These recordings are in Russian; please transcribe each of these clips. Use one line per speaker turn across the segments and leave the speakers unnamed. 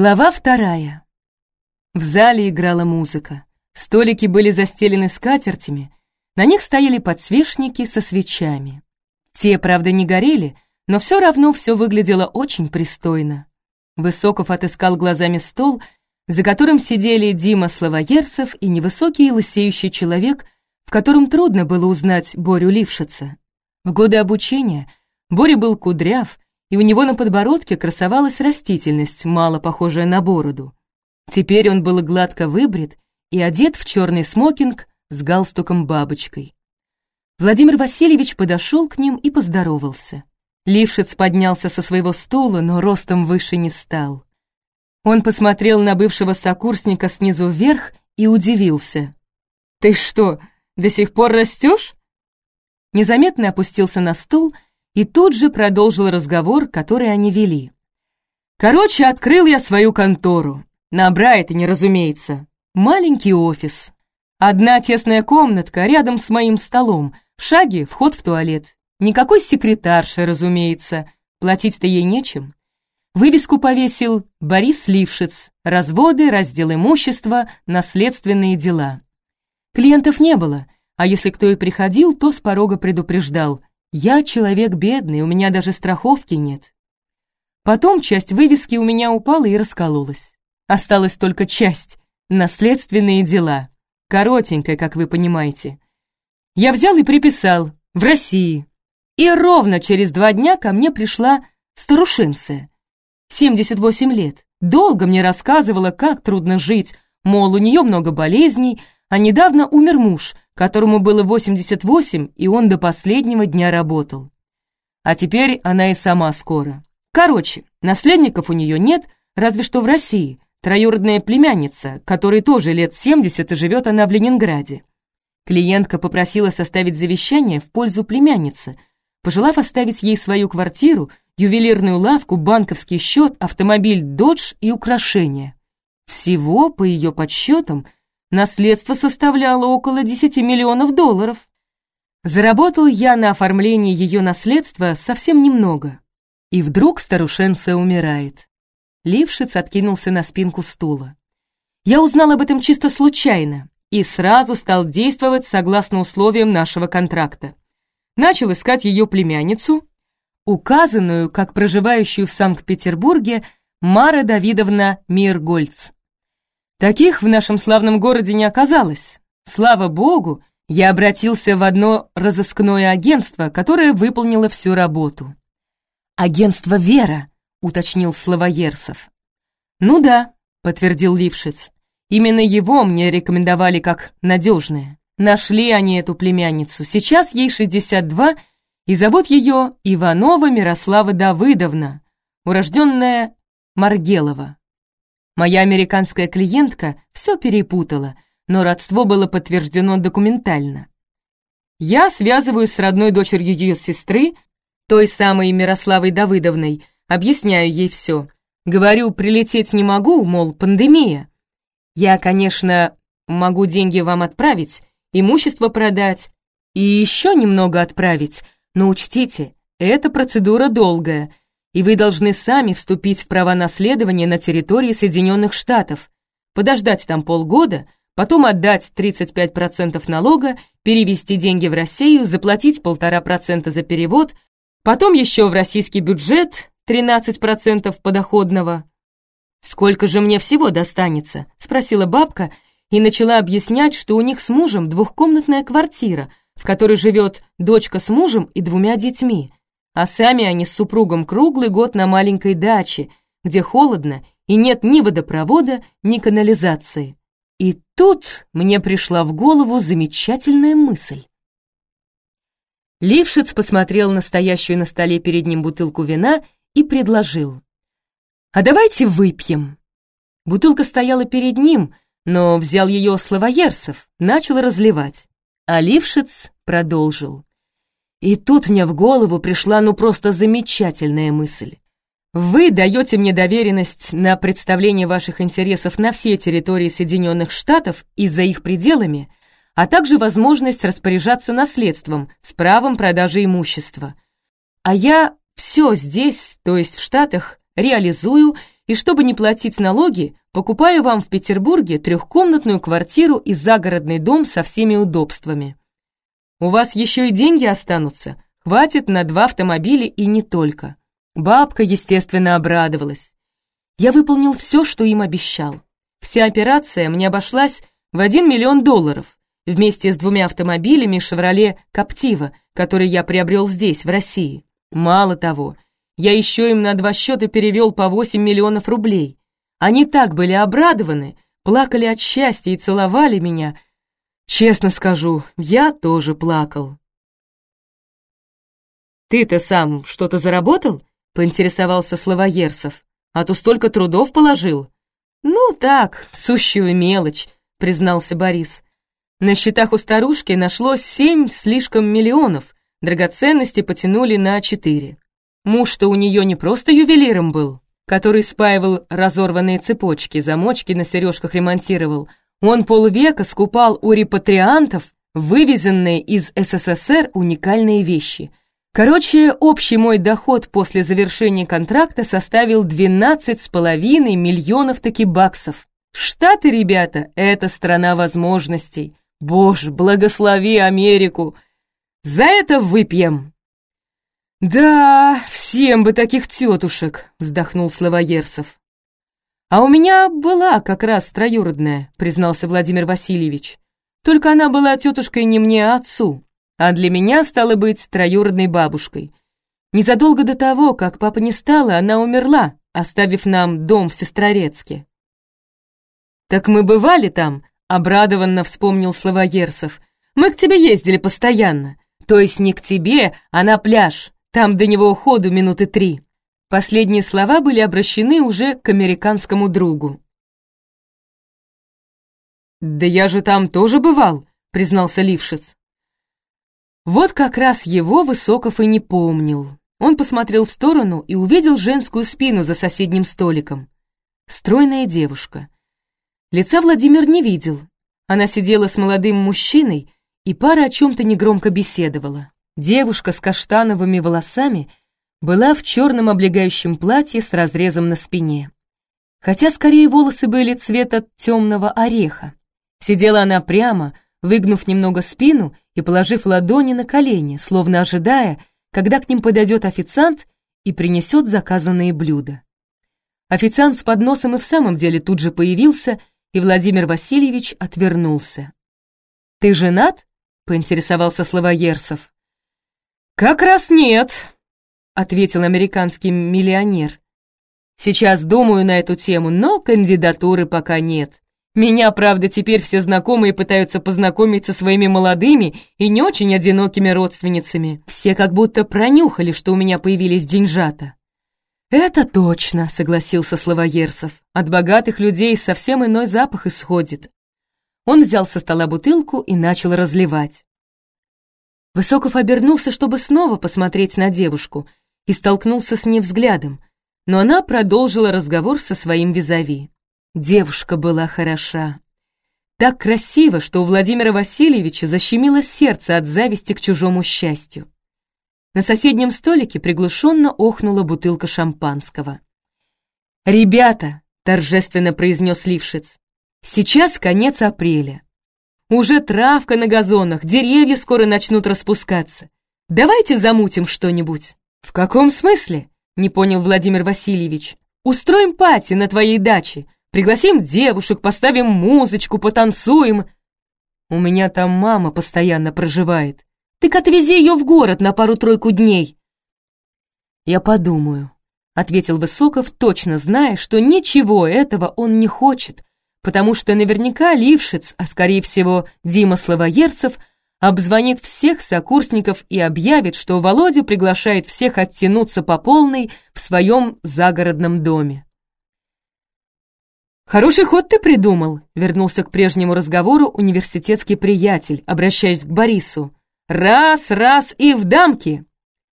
Глава вторая. В зале играла музыка. Столики были застелены скатертями, на них стояли подсвечники со свечами. Те, правда, не горели, но все равно все выглядело очень пристойно. Высоков отыскал глазами стол, за которым сидели Дима Славоерсов и невысокий лысеющий человек, в котором трудно было узнать Борю Лившица. В годы обучения Боря был кудряв, и у него на подбородке красовалась растительность, мало похожая на бороду. Теперь он был гладко выбрит и одет в черный смокинг с галстуком-бабочкой. Владимир Васильевич подошел к ним и поздоровался. Лившиц поднялся со своего стула, но ростом выше не стал. Он посмотрел на бывшего сокурсника снизу вверх и удивился. «Ты что, до сих пор растешь?» Незаметно опустился на стул и тут же продолжил разговор, который они вели. «Короче, открыл я свою контору. На Брайтоне, разумеется. Маленький офис. Одна тесная комнатка рядом с моим столом. В шаге вход в туалет. Никакой секретарши, разумеется. Платить-то ей нечем. Вывеску повесил Борис Лившиц. Разводы, раздел имущества, наследственные дела. Клиентов не было, а если кто и приходил, то с порога предупреждал. «Я человек бедный, у меня даже страховки нет». Потом часть вывески у меня упала и раскололась. Осталась только часть — наследственные дела. Коротенькая, как вы понимаете. Я взял и приписал «в России». И ровно через два дня ко мне пришла старушинция. 78 лет. Долго мне рассказывала, как трудно жить, мол, у нее много болезней, а недавно умер муж, которому было 88, и он до последнего дня работал. А теперь она и сама скоро. Короче, наследников у нее нет, разве что в России. Троюродная племянница, которой тоже лет 70 и живет она в Ленинграде. Клиентка попросила составить завещание в пользу племянницы, пожелав оставить ей свою квартиру ювелирную лавку, банковский счет, автомобиль «Додж» и украшения. Всего, по ее подсчетам, наследство составляло около 10 миллионов долларов. Заработал я на оформлении ее наследства совсем немного. И вдруг старушенция умирает. Лившиц откинулся на спинку стула. Я узнал об этом чисто случайно и сразу стал действовать согласно условиям нашего контракта. Начал искать ее племянницу, указанную как проживающую в Санкт-Петербурге Мара Давидовна Миргольц. Таких в нашем славном городе не оказалось. Слава богу, я обратился в одно разыскное агентство, которое выполнило всю работу. «Агентство «Вера», — уточнил Славоерсов. «Ну да», — подтвердил Лившиц. «Именно его мне рекомендовали как надежное. Нашли они эту племянницу. Сейчас ей 62, и зовут ее Иванова Мирослава Давыдовна, урожденная Маргелова. Моя американская клиентка все перепутала, но родство было подтверждено документально. Я связываюсь с родной дочерью ее сестры, той самой Мирославой Давыдовной, объясняю ей все. Говорю, прилететь не могу, мол, пандемия. Я, конечно, могу деньги вам отправить, имущество продать и еще немного отправить, но учтите, эта процедура долгая, и вы должны сами вступить в права наследования на территории Соединенных Штатов, подождать там полгода, потом отдать 35% налога, перевести деньги в Россию, заплатить 1,5% за перевод, потом еще в российский бюджет 13% подоходного. «Сколько же мне всего достанется?» — спросила бабка и начала объяснять, что у них с мужем двухкомнатная квартира — в которой живет дочка с мужем и двумя детьми, а сами они с супругом круглый год на маленькой даче, где холодно и нет ни водопровода, ни канализации. И тут мне пришла в голову замечательная мысль. Лившиц посмотрел на стоящую на столе перед ним бутылку вина и предложил. «А давайте выпьем». Бутылка стояла перед ним, но взял ее Славоерсов, начал разливать. А Лившиц продолжил. И тут мне в голову пришла ну просто замечательная мысль. Вы даете мне доверенность на представление ваших интересов на все территории Соединенных Штатов и за их пределами, а также возможность распоряжаться наследством с правом продажи имущества. А я все здесь, то есть в Штатах, реализую и чтобы не платить налоги, покупаю вам в Петербурге трехкомнатную квартиру и загородный дом со всеми удобствами. У вас еще и деньги останутся, хватит на два автомобиля и не только. Бабка, естественно, обрадовалась. Я выполнил все, что им обещал. Вся операция мне обошлась в 1 миллион долларов, вместе с двумя автомобилями «Шевроле Коптива», которые я приобрел здесь, в России. Мало того, я еще им на два счета перевел по 8 миллионов рублей. Они так были обрадованы, плакали от счастья и целовали меня. Честно скажу, я тоже плакал. «Ты-то сам что-то заработал?» — поинтересовался Славоерсов. «А то столько трудов положил». «Ну так, сущую мелочь», — признался Борис. На счетах у старушки нашлось семь слишком миллионов, драгоценности потянули на четыре. Муж-то у нее не просто ювелиром был, который спаивал разорванные цепочки, замочки на сережках ремонтировал. Он полвека скупал у репатриантов вывезенные из СССР уникальные вещи. Короче, общий мой доход после завершения контракта составил 12,5 миллионов таки баксов. Штаты, ребята, это страна возможностей. Боже, благослови Америку! За это выпьем!» «Да, всем бы таких тетушек!» — вздохнул Славоерсов. «А у меня была как раз троюродная», — признался Владимир Васильевич. «Только она была тетушкой не мне, а отцу, а для меня стала быть троюродной бабушкой. Незадолго до того, как папа не стала, она умерла, оставив нам дом в Сестрорецке». «Так мы бывали там?» Обрадованно вспомнил Славоерсов. «Мы к тебе ездили постоянно. То есть не к тебе, а на пляж. Там до него уходу минуты три». Последние слова были обращены уже к американскому другу. «Да я же там тоже бывал», — признался Лившиц. Вот как раз его Высоков и не помнил. Он посмотрел в сторону и увидел женскую спину за соседним столиком. Стройная девушка — Лица Владимир не видел. Она сидела с молодым мужчиной, и пара о чем-то негромко беседовала. Девушка с каштановыми волосами была в черном облегающем платье с разрезом на спине. Хотя скорее волосы были цвета темного ореха. Сидела она прямо, выгнув немного спину и положив ладони на колени, словно ожидая, когда к ним подойдет официант и принесет заказанные блюда. Официант с подносом и в самом деле тут же появился и Владимир Васильевич отвернулся. «Ты женат?» — поинтересовался Славоерсов. «Как раз нет», — ответил американский миллионер. «Сейчас думаю на эту тему, но кандидатуры пока нет. Меня, правда, теперь все знакомые пытаются познакомить со своими молодыми и не очень одинокими родственницами. Все как будто пронюхали, что у меня появились деньжата. «Это точно», — согласился Славоерсов. «От богатых людей совсем иной запах исходит». Он взял со стола бутылку и начал разливать. Высоков обернулся, чтобы снова посмотреть на девушку, и столкнулся с ней взглядом, но она продолжила разговор со своим визави. Девушка была хороша. Так красиво, что у Владимира Васильевича защемило сердце от зависти к чужому счастью. На соседнем столике приглушенно охнула бутылка шампанского. «Ребята!» — торжественно произнес Лившиц. «Сейчас конец апреля. Уже травка на газонах, деревья скоро начнут распускаться. Давайте замутим что-нибудь». «В каком смысле?» — не понял Владимир Васильевич. «Устроим пати на твоей даче, пригласим девушек, поставим музычку, потанцуем». «У меня там мама постоянно проживает», так отвези ее в город на пару-тройку дней». «Я подумаю», — ответил Высоков, точно зная, что ничего этого он не хочет, потому что наверняка Лившиц, а скорее всего Дима Славоерцев, обзвонит всех сокурсников и объявит, что Володя приглашает всех оттянуться по полной в своем загородном доме. «Хороший ход ты придумал», — вернулся к прежнему разговору университетский приятель, обращаясь к Борису. Раз, раз и в дамки.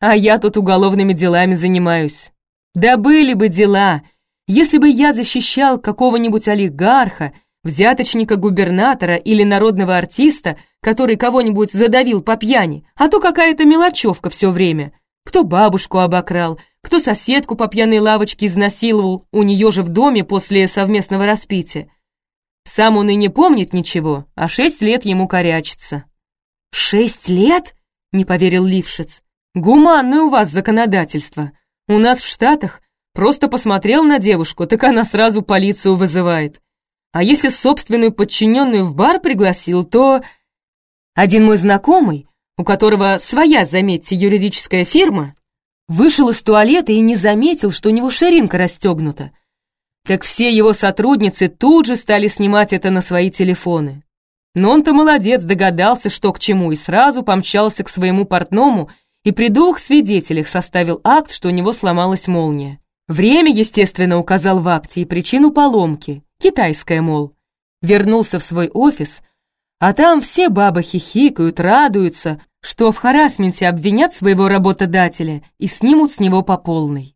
А я тут уголовными делами занимаюсь. Да были бы дела, если бы я защищал какого-нибудь олигарха, взяточника губернатора или народного артиста, который кого-нибудь задавил по пьяни, а то какая-то мелочевка все время. Кто бабушку обокрал, кто соседку по пьяной лавочке изнасиловал у нее же в доме после совместного распития. Сам он и не помнит ничего, а шесть лет ему корячится. «Шесть лет?» — не поверил Лившиц. «Гуманное у вас законодательство. У нас в Штатах просто посмотрел на девушку, так она сразу полицию вызывает. А если собственную подчиненную в бар пригласил, то...» Один мой знакомый, у которого своя, заметьте, юридическая фирма, вышел из туалета и не заметил, что у него ширинка расстегнута. Так все его сотрудницы тут же стали снимать это на свои телефоны. Но он-то молодец, догадался, что к чему, и сразу помчался к своему портному и при двух свидетелях составил акт, что у него сломалась молния. Время, естественно, указал в акте и причину поломки, китайская, мол. Вернулся в свой офис — а там все бабы хихикают, радуются, что в харасменте обвинят своего работодателя и снимут с него по полной.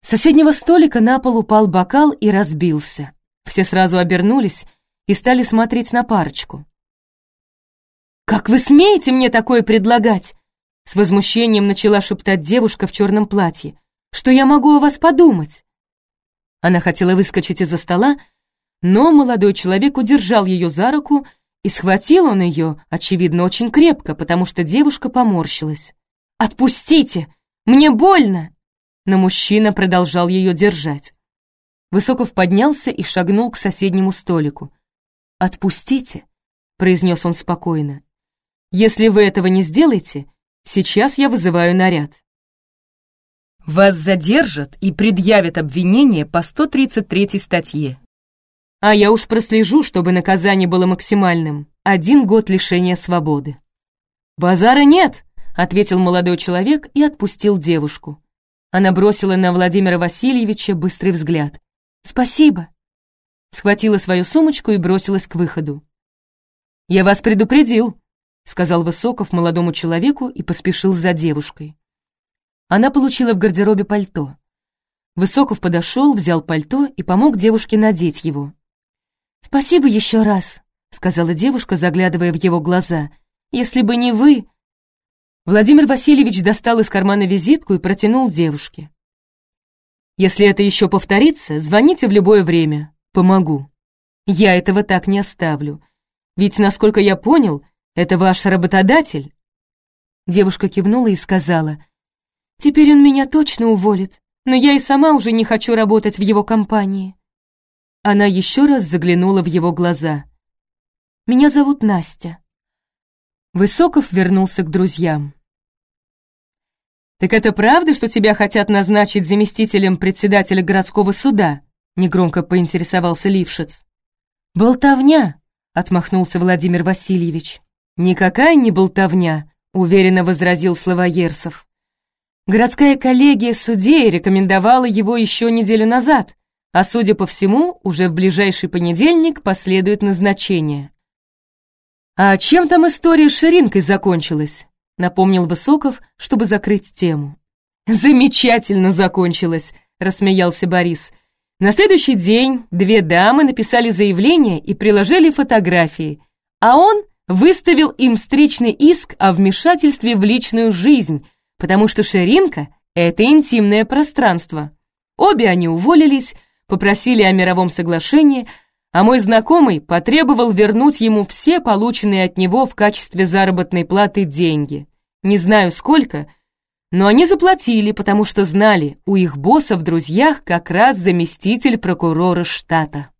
С соседнего столика на пол упал бокал и разбился. Все сразу обернулись и стали смотреть на парочку. «Как вы смеете мне такое предлагать?» С возмущением начала шептать девушка в черном платье. «Что я могу о вас подумать?» Она хотела выскочить из-за стола, но молодой человек удержал ее за руку и схватил он ее, очевидно, очень крепко, потому что девушка поморщилась. «Отпустите! Мне больно!» Но мужчина продолжал ее держать. Высоков поднялся и шагнул к соседнему столику. «Отпустите», — произнес он спокойно. «Если вы этого не сделаете, сейчас я вызываю наряд». Вас задержат и предъявят обвинение по 133 статье. А я уж прослежу, чтобы наказание было максимальным. Один год лишения свободы. «Базара нет!» — ответил молодой человек и отпустил девушку. Она бросила на Владимира Васильевича быстрый взгляд. «Спасибо!» Схватила свою сумочку и бросилась к выходу. «Я вас предупредил», — сказал Высоков молодому человеку и поспешил за девушкой. Она получила в гардеробе пальто. Высоков подошел, взял пальто и помог девушке надеть его. «Спасибо еще раз», — сказала девушка, заглядывая в его глаза. «Если бы не вы...» Владимир Васильевич достал из кармана визитку и протянул девушке. «Если это еще повторится, звоните в любое время. Помогу. Я этого так не оставлю. Ведь, насколько я понял, это ваш работодатель». Девушка кивнула и сказала, «Теперь он меня точно уволит, но я и сама уже не хочу работать в его компании». Она еще раз заглянула в его глаза. «Меня зовут Настя». Высоков вернулся к друзьям. «Так это правда, что тебя хотят назначить заместителем председателя городского суда?» негромко поинтересовался Лившиц. «Болтовня», — отмахнулся Владимир Васильевич. «Никакая не болтовня», — уверенно возразил Славоерсов. Городская коллегия судей рекомендовала его еще неделю назад, а судя по всему, уже в ближайший понедельник последует назначение. «А чем там история с Ширинкой закончилась?» — напомнил Высоков, чтобы закрыть тему. «Замечательно закончилась», — рассмеялся Борис. На следующий день две дамы написали заявление и приложили фотографии, а он выставил им встречный иск о вмешательстве в личную жизнь, потому что Ширинка — это интимное пространство. Обе они уволились, попросили о мировом соглашении, а мой знакомый потребовал вернуть ему все полученные от него в качестве заработной платы деньги. Не знаю сколько, но они заплатили, потому что знали, у их босса в друзьях как раз заместитель прокурора штата.